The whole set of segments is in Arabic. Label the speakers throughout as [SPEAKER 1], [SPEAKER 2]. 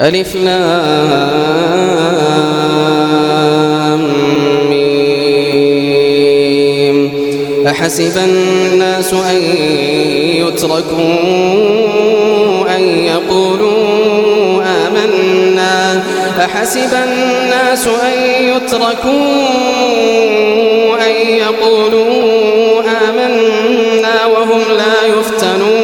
[SPEAKER 1] ألف لام ميم أحسب الناس أن يتركوا أن يقولوا آمنا أحسب الناس أن يتركوا أن يقولوا آمنا وهم لا يفتنون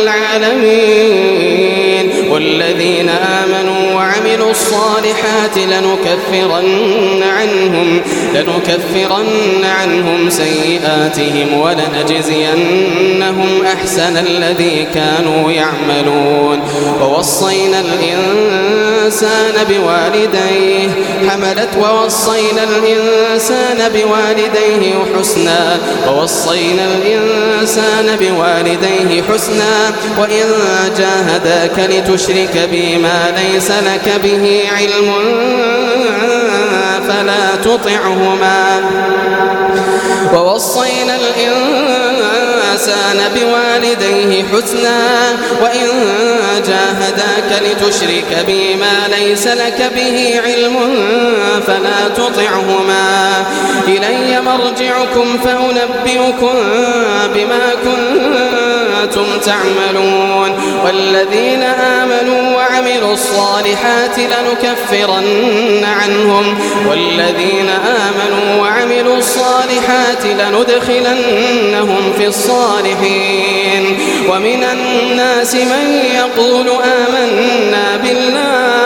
[SPEAKER 1] العالمين والذين آمنوا وعملوا الصالحات لنكفرن عنهم لنكفرن عنهم سيئاتهم ولنجزينهم أحسن الذي كانوا يعملون ووصينا الإنسان بوالديه حملت ووصينا الإنسان بوالديه حسنا ووصينا الإنسان بوالديه حسنا وإن جاهداك لتشرك بما ما ليس لك به علم فلا تطعهما ووصينا الإنسان بوالديه حسنا وإن جاهداك لتشرك بي ما ليس لك به علم فلا تطعهما إلي مرجعكم فأنبئكم بما كنتم كنتم تعملون والذين آمنوا وعملوا الصالحات لنكفرن عنهم والذين آمنوا وعملوا الصالحات لندخلنهم في الصالحين ومن الناس من يقول آمنا بالله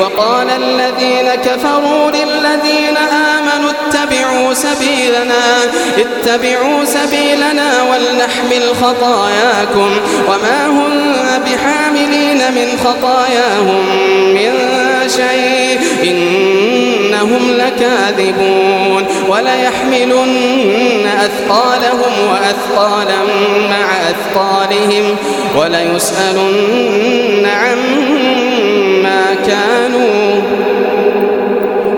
[SPEAKER 1] وقال الذين كفروا للذين آمنوا اتبعوا سبيلنا اتبعوا سبيلنا ولنحمل خطاياكم وما هم بحاملين من خطاياهم من شيء إنهم لكاذبون وليحملن أثقالهم وأثقالا مع أثقالهم وليسألن عما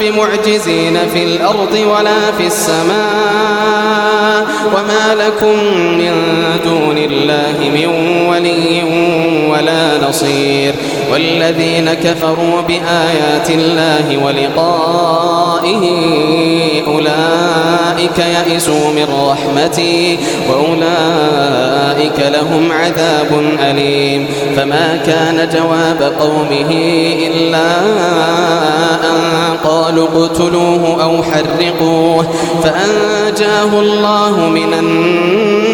[SPEAKER 1] بمعجزين في الأرض ولا في السماء وما لكم من دون الله من ولي ولا نصير والذين كفروا بآيات الله ولقائه أولئك يئسوا من رحمتي وأولئك أولئك لهم عذاب أليم فما كان جواب قومه إلا أن قالوا اقتلوه أو حرقوه فأنجاه الله من النار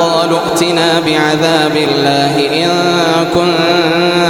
[SPEAKER 1] قالوا ائتنا بعذاب الله إن كنت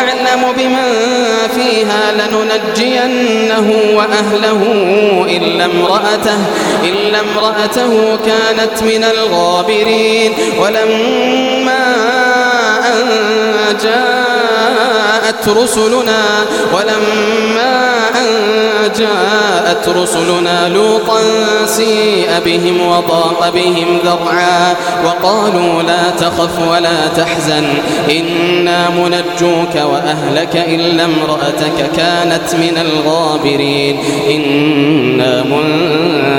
[SPEAKER 1] أعلم بمن فيها لننجينه وأهله إلا امرأته, إلا امرأته كانت من الغابرين ولما أن جاءت رسلنا ولما أن جاءت رسلنا لوطا سيء بهم وضاق بهم ذرعا وقالوا لا تخف ولا تحزن إنا منجوك وأهلك إلا امرأتك كانت من الغابرين إنا منجوك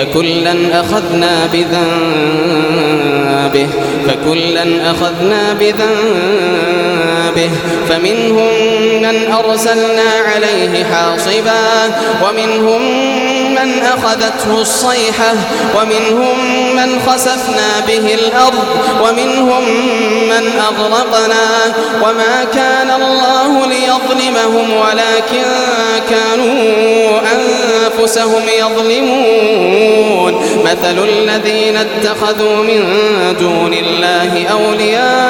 [SPEAKER 1] فكلا أخذنا بذنبه فكلا أخذنا بذنبه فمنهم من أرسلنا عليه حاصبا ومنهم من أخذته الصيحة ومنهم من خسفنا به الأرض ومنهم من أغرقنا وما كان الله ليظلمهم ولكن كانوا أنفسهم يظلمون مثل الذين اتخذوا من دون الله أولياء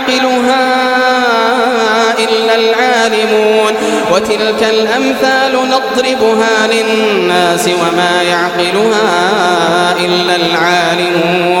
[SPEAKER 1] يعقلها إلا العالمون وتلك الأمثال نضربها للناس وما يعقلها إلا العالمون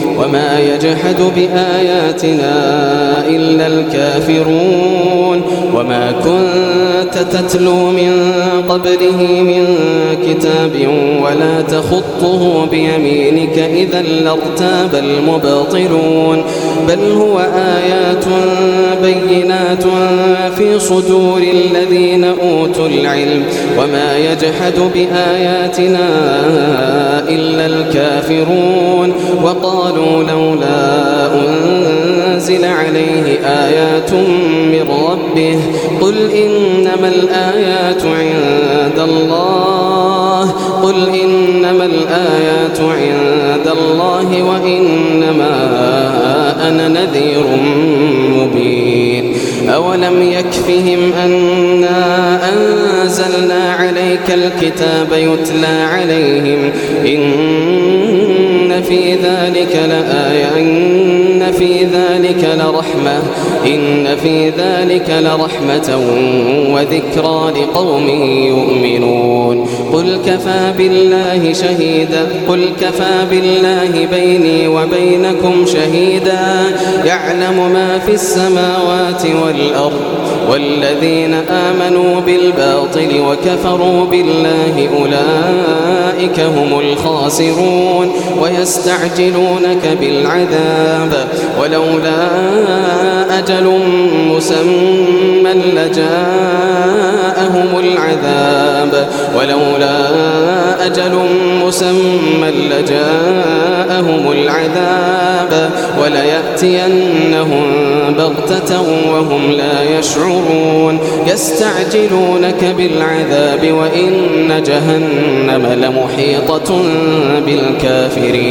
[SPEAKER 1] وما يجحد بآياتنا إلا الكافرون وما كنت تتلو من قبله من كتاب ولا تخطه بيمينك إذا لارتاب المبطلون بل هو آيات بينات في صدور الذين أوتوا العلم وما يجحد بآياتنا إلا الكافرون وقالوا لولا أنزل عليه آيات من ربه قل إنما الآيات عند الله قل إنما الآيات عند عند الله وإنما أنا نذير مبين أولم يكفهم أنا أنزلنا عليك الكتاب يتلى عليهم إن إن في ذلك لآية إن في ذلك لرحمة إن في ذلك لرحمة وذكرى لقوم يؤمنون قل كفى بالله شهيدا قل كفى بالله بيني وبينكم شهيدا يعلم ما في السماوات والأرض والذين آمنوا بالباطل وكفروا بالله أولئك هم الخاسرون ويس يستعجلونك بالعذاب ولولا أجل مسمى لجاءهم العذاب ولولا أجل مسمى لجاءهم العذاب وليأتينهم بغتة وهم لا يشعرون يستعجلونك بالعذاب وإن جهنم لمحيطة بالكافرين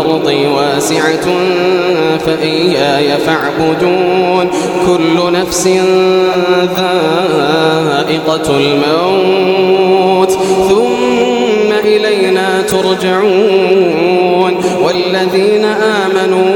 [SPEAKER 1] الأرض واسعة فإياي فاعبدون كل نفس ذائقة الموت ثم إلينا ترجعون والذين آمنوا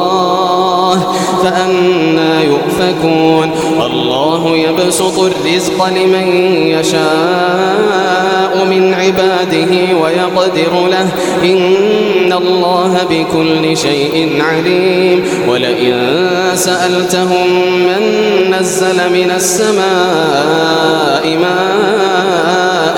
[SPEAKER 1] فأنا يؤفكون الله يبسط الرزق لمن يشاء من عباده ويقدر له إن الله بكل شيء عليم ولئن سألتهم من نزل من السماء ماء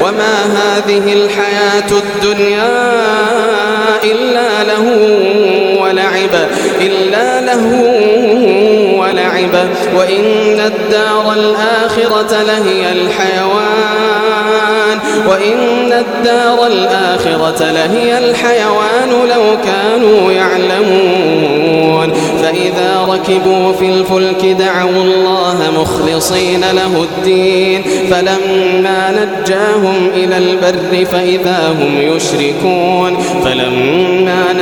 [SPEAKER 1] وما هذه الحياة الدنيا إلا له ولعب إلا له ولعبا وإن الدار الآخرة لهي الحيوان وإن الدار الآخرة لهي الحيوان لو كانوا يعلمون فإذا ركبوا في الفلك دعوا الله مخلصين له الدين فلما نجاهم إلى البر فإذا هم يشركون فلما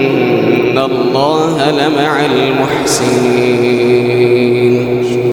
[SPEAKER 1] إن الله لمع المحسنين